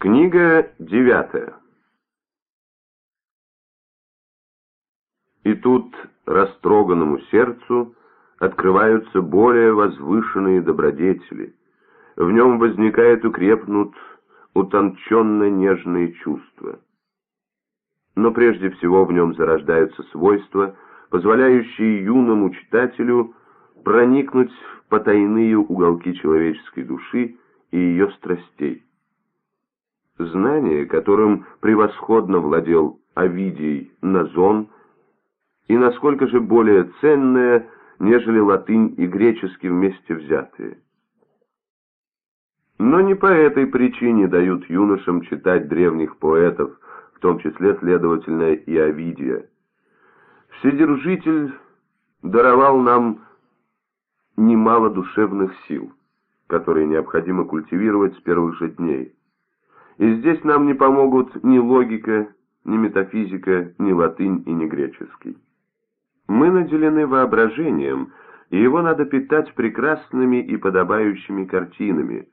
Книга девятая. И тут растроганному сердцу открываются более возвышенные добродетели. В нем возникает и крепнут утонченно-нежные чувства. Но прежде всего в нем зарождаются свойства, позволяющие юному читателю проникнуть в потайные уголки человеческой души и ее страстей. Знание, которым превосходно владел Овидий Назон, и насколько же более ценное, нежели латынь и греческий вместе взятые. Но не по этой причине дают юношам читать древних поэтов, в том числе, следовательно, и Овидия. Вседержитель даровал нам немало душевных сил, которые необходимо культивировать с первых же дней. И здесь нам не помогут ни логика, ни метафизика, ни латынь и ни греческий. Мы наделены воображением, и его надо питать прекрасными и подобающими картинами,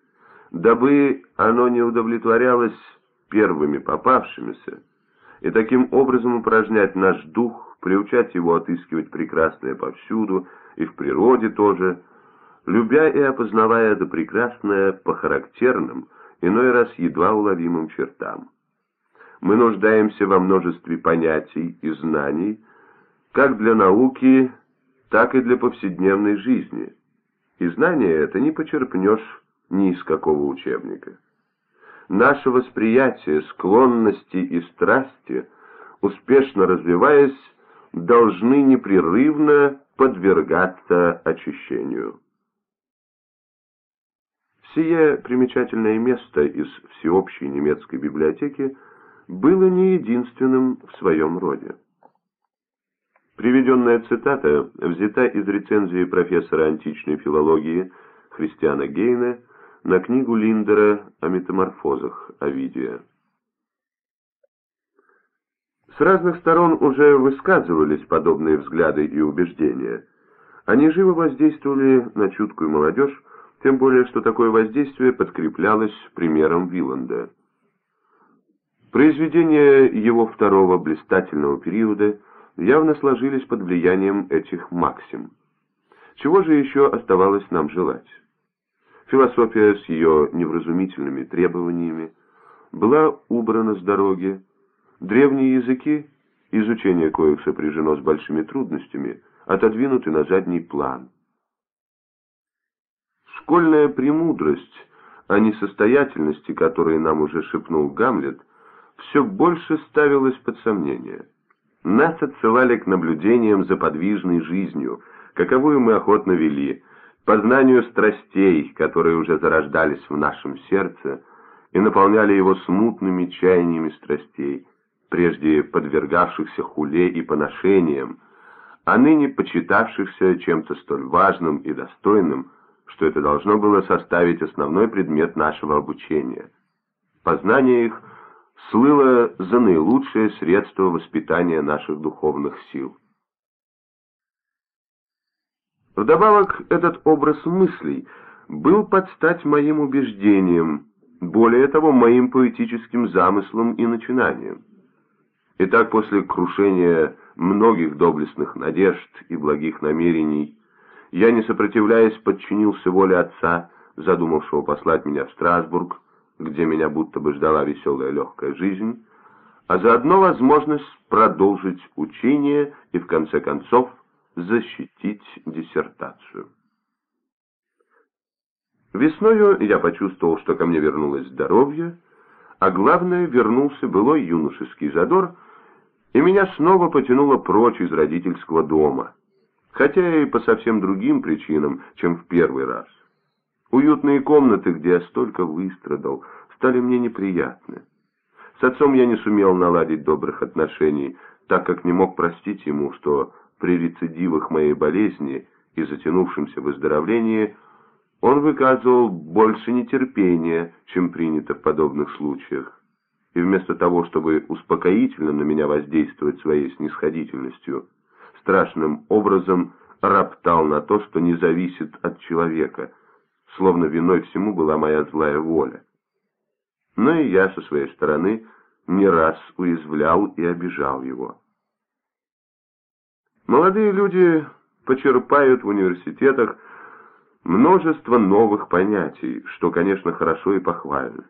дабы оно не удовлетворялось первыми попавшимися, и таким образом упражнять наш дух, приучать его отыскивать прекрасное повсюду, и в природе тоже, любя и опознавая это прекрасное по характерным, иной раз едва уловимым чертам. Мы нуждаемся во множестве понятий и знаний, как для науки, так и для повседневной жизни. И знание это не почерпнешь ни из какого учебника. Наше восприятие, склонности и страсти, успешно развиваясь, должны непрерывно подвергаться очищению. Сие примечательное место из всеобщей немецкой библиотеки было не единственным в своем роде. Приведенная цитата взята из рецензии профессора античной филологии Христиана Гейна на книгу Линдера о метаморфозах Овидия. С разных сторон уже высказывались подобные взгляды и убеждения. Они живо воздействовали на чуткую молодежь, тем более, что такое воздействие подкреплялось примером Виланда. Произведения его второго блистательного периода явно сложились под влиянием этих максим. Чего же еще оставалось нам желать? Философия с ее невразумительными требованиями была убрана с дороги, древние языки, изучение коих сопряжено с большими трудностями, отодвинуты на задний план – Школьная премудрость о несостоятельности, которой нам уже шепнул Гамлет, все больше ставилась под сомнение. Нас отсылали к наблюдениям за подвижной жизнью, каковую мы охотно вели, познанию страстей, которые уже зарождались в нашем сердце и наполняли его смутными чаяниями страстей, прежде подвергавшихся хуле и поношениям, а ныне почитавшихся чем-то столь важным и достойным, что это должно было составить основной предмет нашего обучения. Познание их слыло за наилучшее средство воспитания наших духовных сил. Вдобавок, этот образ мыслей был под стать моим убеждениям, более того, моим поэтическим замыслом и начинанием. Итак, после крушения многих доблестных надежд и благих намерений, я, не сопротивляясь, подчинился воле отца, задумавшего послать меня в Страсбург, где меня будто бы ждала веселая легкая жизнь, а заодно возможность продолжить учение и, в конце концов, защитить диссертацию. Весною я почувствовал, что ко мне вернулось здоровье, а главное, вернулся былой юношеский задор, и меня снова потянуло прочь из родительского дома — хотя и по совсем другим причинам, чем в первый раз. Уютные комнаты, где я столько выстрадал, стали мне неприятны. С отцом я не сумел наладить добрых отношений, так как не мог простить ему, что при рецидивах моей болезни и затянувшемся выздоровлении он выказывал больше нетерпения, чем принято в подобных случаях. И вместо того, чтобы успокоительно на меня воздействовать своей снисходительностью, страшным образом роптал на то, что не зависит от человека, словно виной всему была моя злая воля. но и я со своей стороны не раз уязвлял и обижал его. Молодые люди почерпают в университетах множество новых понятий, что, конечно, хорошо и похвально.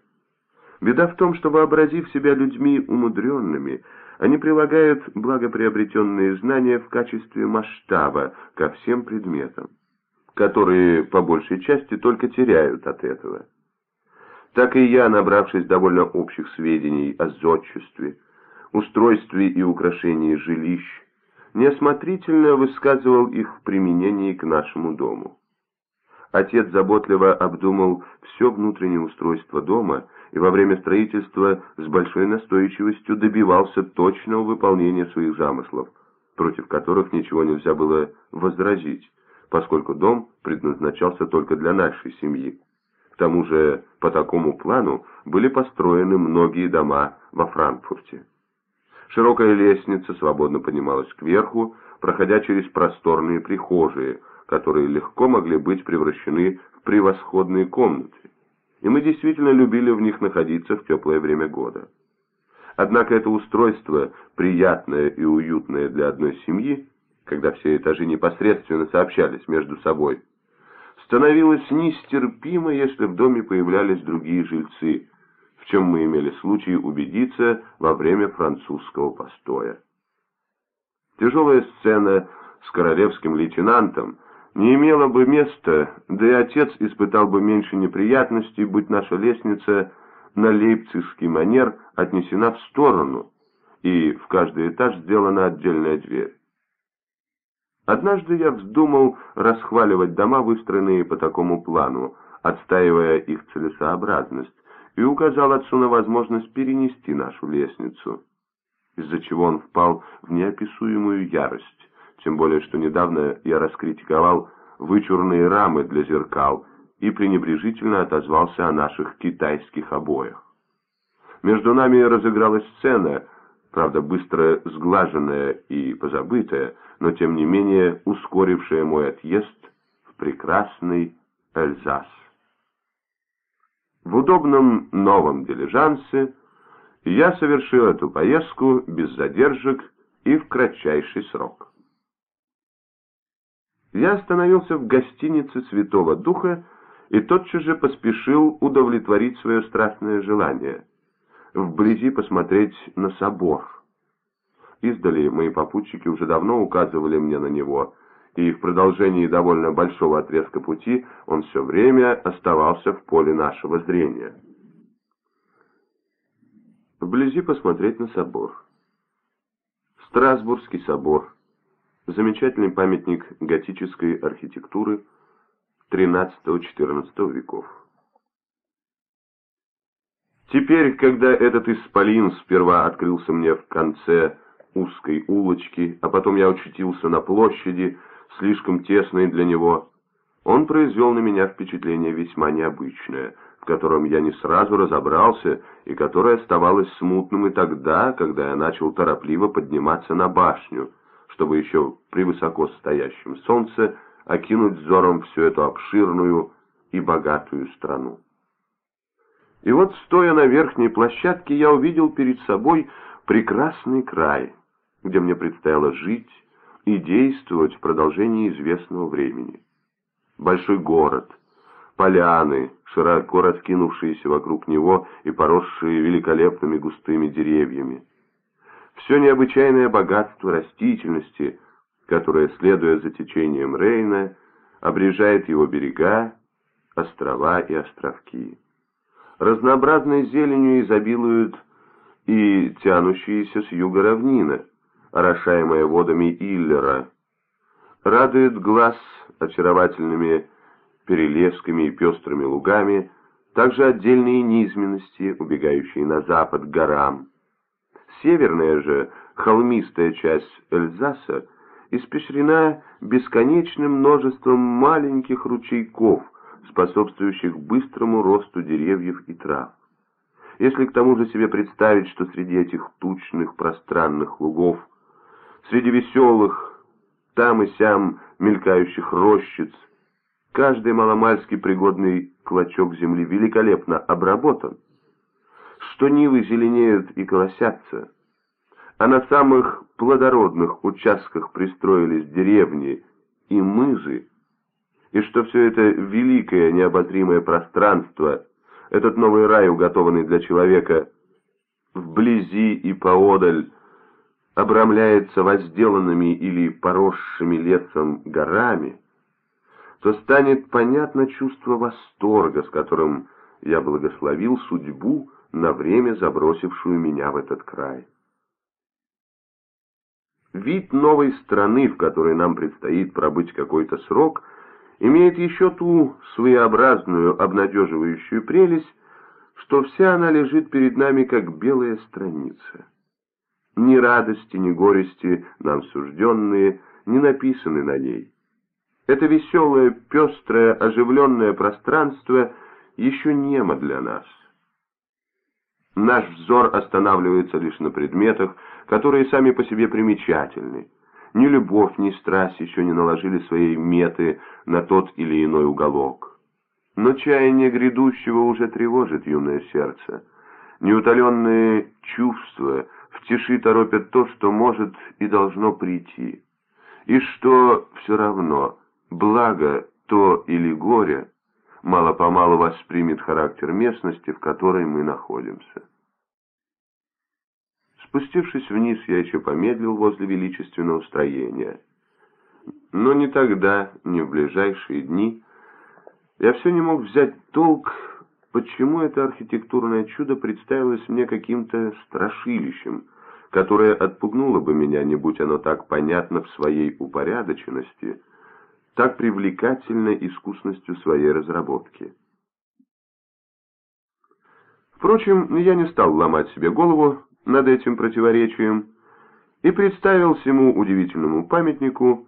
Беда в том, что, вообразив себя людьми умудренными, они прилагают благоприобретенные знания в качестве масштаба ко всем предметам, которые по большей части только теряют от этого. Так и я, набравшись довольно общих сведений о зодчестве, устройстве и украшении жилищ, неосмотрительно высказывал их в применении к нашему дому. Отец заботливо обдумал все внутреннее устройство дома и во время строительства с большой настойчивостью добивался точного выполнения своих замыслов, против которых ничего нельзя было возразить, поскольку дом предназначался только для нашей семьи. К тому же по такому плану были построены многие дома во Франкфурте. Широкая лестница свободно поднималась кверху, проходя через просторные прихожие, которые легко могли быть превращены в превосходные комнаты и мы действительно любили в них находиться в теплое время года. Однако это устройство, приятное и уютное для одной семьи, когда все этажи непосредственно сообщались между собой, становилось нестерпимо, если в доме появлялись другие жильцы, в чем мы имели случай убедиться во время французского постоя. Тяжелая сцена с королевским лейтенантом не имело бы места, да и отец испытал бы меньше неприятностей, будь наша лестница на лейпцигский манер отнесена в сторону, и в каждый этаж сделана отдельная дверь. Однажды я вздумал расхваливать дома, выстроенные по такому плану, отстаивая их целесообразность, и указал отцу на возможность перенести нашу лестницу, из-за чего он впал в неописуемую ярость тем более что недавно я раскритиковал вычурные рамы для зеркал и пренебрежительно отозвался о наших китайских обоях. Между нами разыгралась сцена, правда быстро сглаженная и позабытая, но тем не менее ускорившая мой отъезд в прекрасный Эльзас. В удобном новом дилижансе я совершил эту поездку без задержек и в кратчайший срок я остановился в гостинице Святого Духа и тотчас же поспешил удовлетворить свое страстное желание — вблизи посмотреть на собор. Издали мои попутчики уже давно указывали мне на него, и в продолжении довольно большого отрезка пути он все время оставался в поле нашего зрения. Вблизи посмотреть на собор. Страсбургский собор — Замечательный памятник готической архитектуры XIII-XIV веков. Теперь, когда этот исполин сперва открылся мне в конце узкой улочки, а потом я очутился на площади, слишком тесной для него, он произвел на меня впечатление весьма необычное, в котором я не сразу разобрался и которое оставалось смутным и тогда, когда я начал торопливо подниматься на башню, чтобы еще при высоко стоящем солнце окинуть взором всю эту обширную и богатую страну. И вот, стоя на верхней площадке, я увидел перед собой прекрасный край, где мне предстояло жить и действовать в продолжении известного времени. Большой город, поляны, широко раскинувшиеся вокруг него и поросшие великолепными густыми деревьями, все необычайное богатство растительности, которое, следуя за течением Рейна, обрежает его берега, острова и островки. Разнообразной зеленью изобилуют и тянущиеся с юга равнина, орошаемая водами Иллера. Радует глаз очаровательными перелесками и пестрыми лугами, также отдельные низменности, убегающие на запад к горам. Северная же, холмистая часть Эльзаса испещрена бесконечным множеством маленьких ручейков, способствующих быстрому росту деревьев и трав. Если к тому же себе представить, что среди этих тучных пространных лугов, среди веселых, там и сям мелькающих рощиц, каждый маломальски пригодный клочок земли великолепно обработан, что нивы зеленеют и колосятся, а на самых плодородных участках пристроились деревни и мызы, и что все это великое необозримое пространство, этот новый рай, уготованный для человека, вблизи и поодаль, обрамляется возделанными или поросшими лесом горами, то станет понятно чувство восторга, с которым я благословил судьбу, на время забросившую меня в этот край. Вид новой страны, в которой нам предстоит пробыть какой-то срок, имеет еще ту своеобразную обнадеживающую прелесть, что вся она лежит перед нами как белая страница. Ни радости, ни горести нам сужденные не написаны на ней. Это веселое, пестрое, оживленное пространство еще немо для нас. Наш взор останавливается лишь на предметах, которые сами по себе примечательны. Ни любовь, ни страсть еще не наложили своей меты на тот или иной уголок. Но чаяние грядущего уже тревожит юное сердце. Неутоленные чувства в тиши торопят то, что может и должно прийти. И что все равно, благо то или горе, мало-помалу воспримет характер местности, в которой мы находимся. Спустившись вниз, я еще помедлил возле величественного строения. Но ни тогда, ни в ближайшие дни я все не мог взять толк, почему это архитектурное чудо представилось мне каким-то страшилищем, которое отпугнуло бы меня, не будь оно так понятно в своей упорядоченности, так привлекательно искусностью своей разработки. Впрочем, я не стал ломать себе голову над этим противоречием и представил всему удивительному памятнику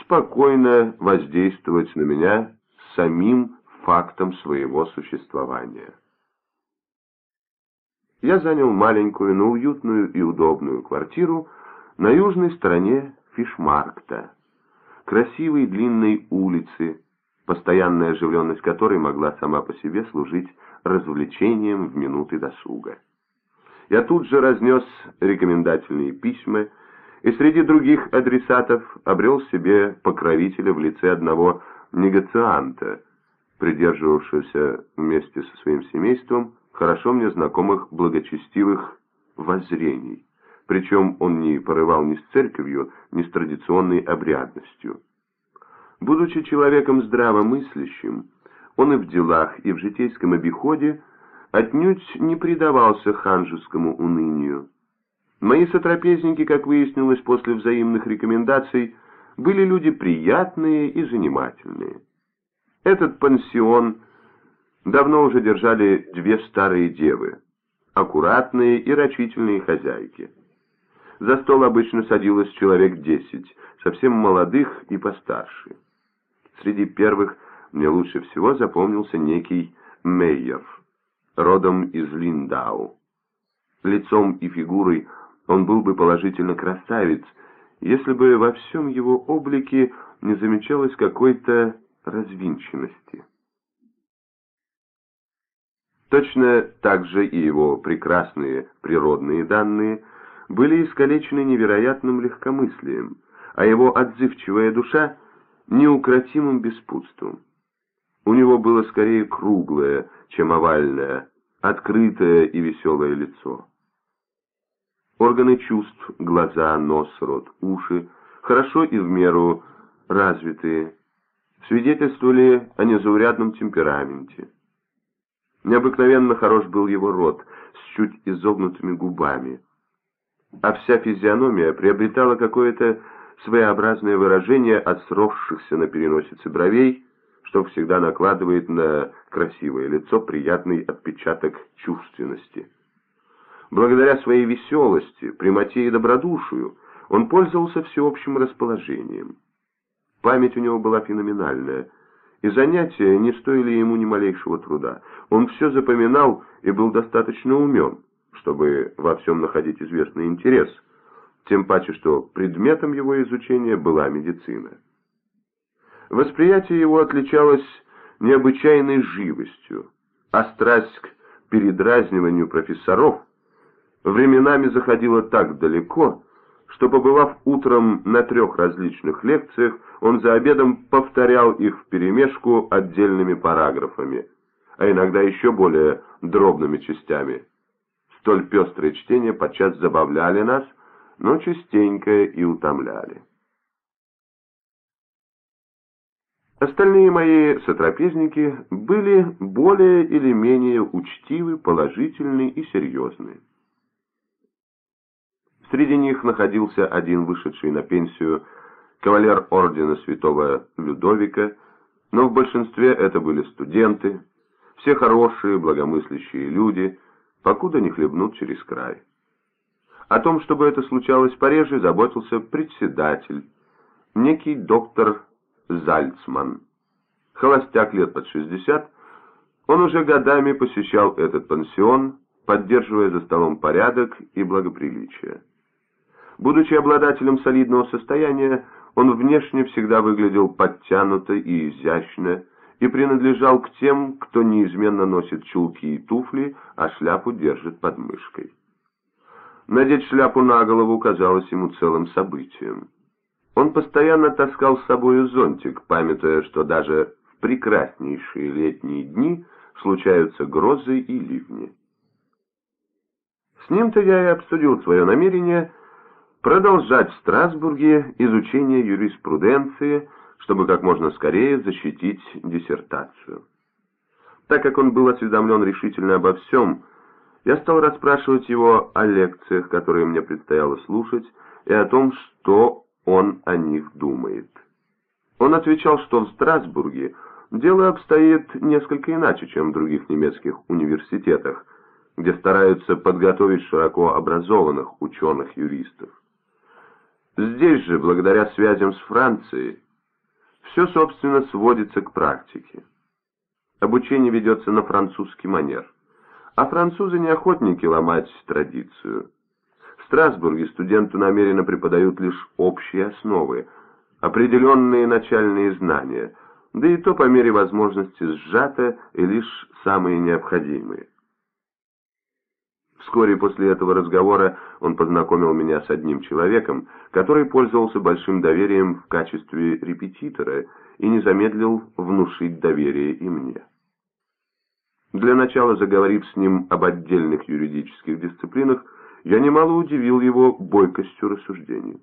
спокойно воздействовать на меня самим фактом своего существования. Я занял маленькую, но уютную и удобную квартиру на южной стороне Фишмаркта, красивой длинной улицы, постоянная оживленность которой могла сама по себе служить развлечением в минуты досуга. Я тут же разнес рекомендательные письма и среди других адресатов обрел себе покровителя в лице одного негацианта, придерживавшегося вместе со своим семейством хорошо мне знакомых благочестивых воззрений. Причем он не порывал ни с церковью, ни с традиционной обрядностью. Будучи человеком здравомыслящим, он и в делах, и в житейском обиходе отнюдь не предавался ханжескому унынию. Мои сотрапезники, как выяснилось после взаимных рекомендаций, были люди приятные и занимательные. Этот пансион давно уже держали две старые девы, аккуратные и рачительные хозяйки. За стол обычно садилось человек десять, совсем молодых и постарше. Среди первых мне лучше всего запомнился некий Мейер – родом из Линдау. Лицом и фигурой он был бы положительно красавец, если бы во всем его облике не замечалось какой-то развинченности. Точно так же и его прекрасные природные данные были искалечены невероятным легкомыслием, а его отзывчивая душа — неукротимым беспутством. У него было скорее круглое, чем овальное, открытое и веселое лицо. Органы чувств, глаза, нос, рот, уши, хорошо и в меру развитые, свидетельствовали о незаурядном темпераменте. Необыкновенно хорош был его рот с чуть изогнутыми губами, а вся физиономия приобретала какое-то своеобразное выражение от сросшихся на переносице бровей, что всегда накладывает на красивое лицо приятный отпечаток чувственности. Благодаря своей веселости, прямоте и добродушию он пользовался всеобщим расположением. Память у него была феноменальная, и занятия не стоили ему ни малейшего труда. Он все запоминал и был достаточно умен, чтобы во всем находить известный интерес, тем паче, что предметом его изучения была медицина. Восприятие его отличалось необычайной живостью, а страсть к передразниванию профессоров, временами заходило так далеко, что, побывав утром на трех различных лекциях, он за обедом повторял их вперемешку отдельными параграфами, а иногда еще более дробными частями. Столь пестрые чтения подчас забавляли нас, но частенько и утомляли. Остальные мои сотрапезники были более или менее учтивы, положительны и серьезны. Среди них находился один вышедший на пенсию кавалер ордена святого Людовика, но в большинстве это были студенты, все хорошие, благомыслящие люди, покуда не хлебнут через край. О том, чтобы это случалось пореже, заботился председатель, некий доктор Зальцман. Холостяк лет под 60, он уже годами посещал этот пансион, поддерживая за столом порядок и благоприличие. Будучи обладателем солидного состояния, он внешне всегда выглядел подтянуто и изящно, и принадлежал к тем, кто неизменно носит чулки и туфли, а шляпу держит под мышкой. Надеть шляпу на голову казалось ему целым событием. Он постоянно таскал с собой зонтик, памятуя, что даже в прекраснейшие летние дни случаются грозы и ливни. С ним-то я и обсудил свое намерение продолжать в Страсбурге изучение юриспруденции, чтобы как можно скорее защитить диссертацию. Так как он был осведомлен решительно обо всем, я стал расспрашивать его о лекциях, которые мне предстояло слушать, и о том, что он о них думает. Он отвечал, что в Страсбурге дело обстоит несколько иначе, чем в других немецких университетах, где стараются подготовить широко образованных ученых-юристов. Здесь же, благодаря связям с Францией, все, собственно, сводится к практике. Обучение ведется на французский манер, а французы не охотники ломать традицию – Страсбурге студенту намеренно преподают лишь общие основы, определенные начальные знания, да и то по мере возможности сжато и лишь самые необходимые. Вскоре после этого разговора он познакомил меня с одним человеком, который пользовался большим доверием в качестве репетитора и не замедлил внушить доверие и мне. Для начала, заговорив с ним об отдельных юридических дисциплинах, я немало удивил его бойкостью рассуждений.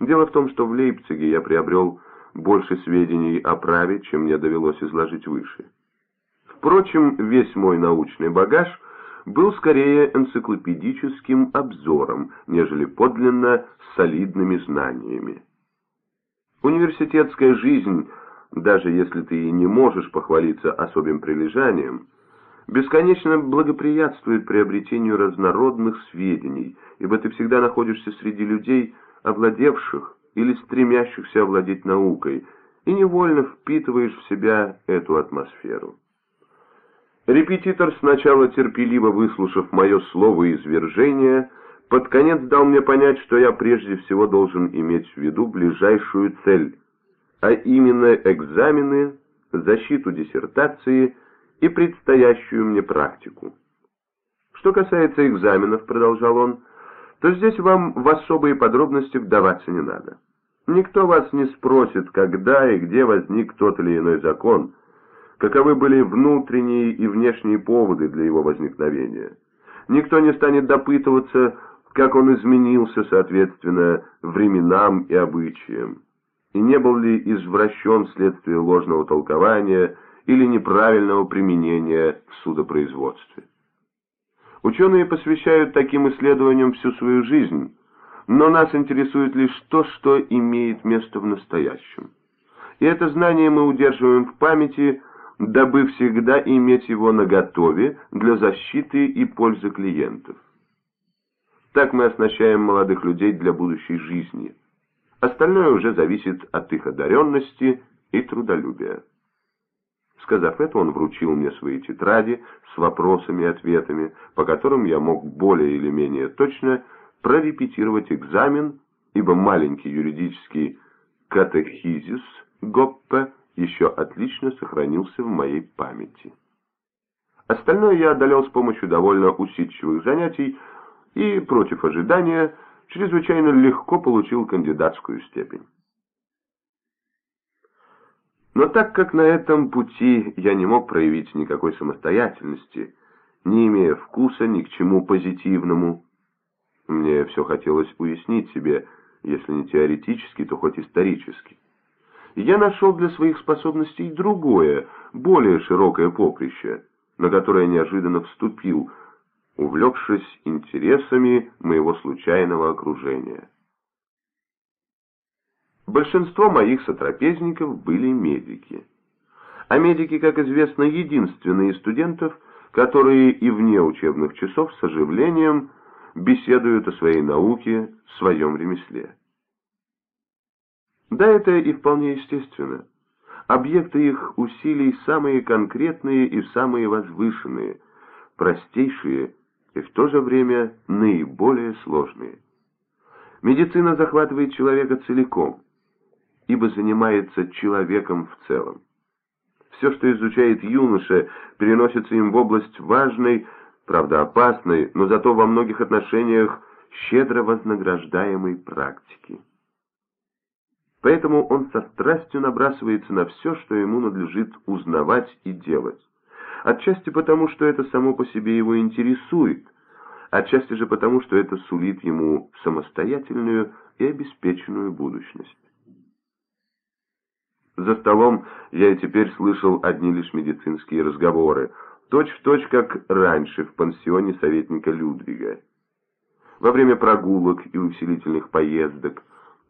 Дело в том, что в Лейпциге я приобрел больше сведений о праве, чем мне довелось изложить выше. Впрочем, весь мой научный багаж был скорее энциклопедическим обзором, нежели подлинно солидными знаниями. Университетская жизнь, даже если ты и не можешь похвалиться особым прилежанием, бесконечно благоприятствует приобретению разнородных сведений, ибо ты всегда находишься среди людей, овладевших или стремящихся овладеть наукой, и невольно впитываешь в себя эту атмосферу. Репетитор, сначала терпеливо выслушав мое слово извержение, под конец дал мне понять, что я прежде всего должен иметь в виду ближайшую цель, а именно экзамены, защиту диссертации – и предстоящую мне практику. Что касается экзаменов, продолжал он, то здесь вам в особые подробности вдаваться не надо. Никто вас не спросит, когда и где возник тот или иной закон, каковы были внутренние и внешние поводы для его возникновения. Никто не станет допытываться, как он изменился соответственно временам и обычаям, и не был ли извращен вследствие ложного толкования или неправильного применения в судопроизводстве. Ученые посвящают таким исследованиям всю свою жизнь, но нас интересует лишь то, что имеет место в настоящем. И это знание мы удерживаем в памяти, дабы всегда иметь его наготове для защиты и пользы клиентов. Так мы оснащаем молодых людей для будущей жизни. Остальное уже зависит от их одаренности и трудолюбия. Сказав это, он вручил мне свои тетради с вопросами и ответами, по которым я мог более или менее точно прорепетировать экзамен, ибо маленький юридический катехизис Гоппе еще отлично сохранился в моей памяти. Остальное я одолел с помощью довольно усидчивых занятий и, против ожидания, чрезвычайно легко получил кандидатскую степень. Но так как на этом пути я не мог проявить никакой самостоятельности, не имея вкуса ни к чему позитивному, мне все хотелось уяснить себе, если не теоретически, то хоть исторически. Я нашел для своих способностей другое, более широкое поприще, на которое неожиданно вступил, увлекшись интересами моего случайного окружения. Большинство моих сотрапезников были медики. А медики, как известно, единственные студентов, которые и вне учебных часов с оживлением беседуют о своей науке, своем ремесле. Да, это и вполне естественно. Объекты их усилий самые конкретные и самые возвышенные, простейшие и в то же время наиболее сложные. Медицина захватывает человека целиком, ибо занимается человеком в целом. Все, что изучает юноша, переносится им в область важной, правда опасной, но зато во многих отношениях щедро вознаграждаемой практики. Поэтому он со страстью набрасывается на все, что ему надлежит узнавать и делать. Отчасти потому, что это само по себе его интересует, отчасти же потому, что это сулит ему самостоятельную и обеспеченную будущность. За столом я и теперь слышал одни лишь медицинские разговоры, точь-в-точь, точь, как раньше в пансионе советника Людвига. Во время прогулок и усилительных поездок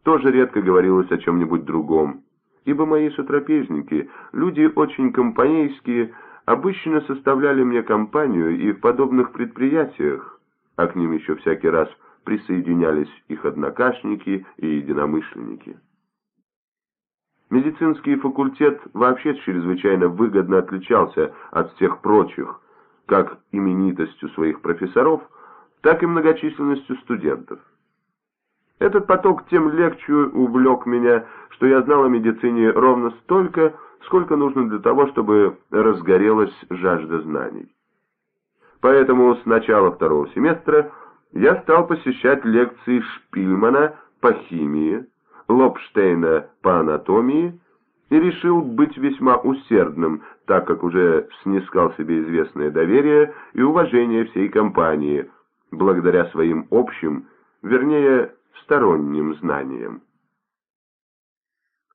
тоже редко говорилось о чем-нибудь другом, ибо мои сотрапезники, люди очень компанейские, обычно составляли мне компанию и в подобных предприятиях, а к ним еще всякий раз присоединялись их однокашники и единомышленники. Медицинский факультет вообще чрезвычайно выгодно отличался от всех прочих, как именитостью своих профессоров, так и многочисленностью студентов. Этот поток тем легче увлек меня, что я знал о медицине ровно столько, сколько нужно для того, чтобы разгорелась жажда знаний. Поэтому с начала второго семестра я стал посещать лекции Шпильмана по химии, Лобштейна по анатомии и решил быть весьма усердным, так как уже снискал себе известное доверие и уважение всей компании, благодаря своим общим, вернее, сторонним знаниям.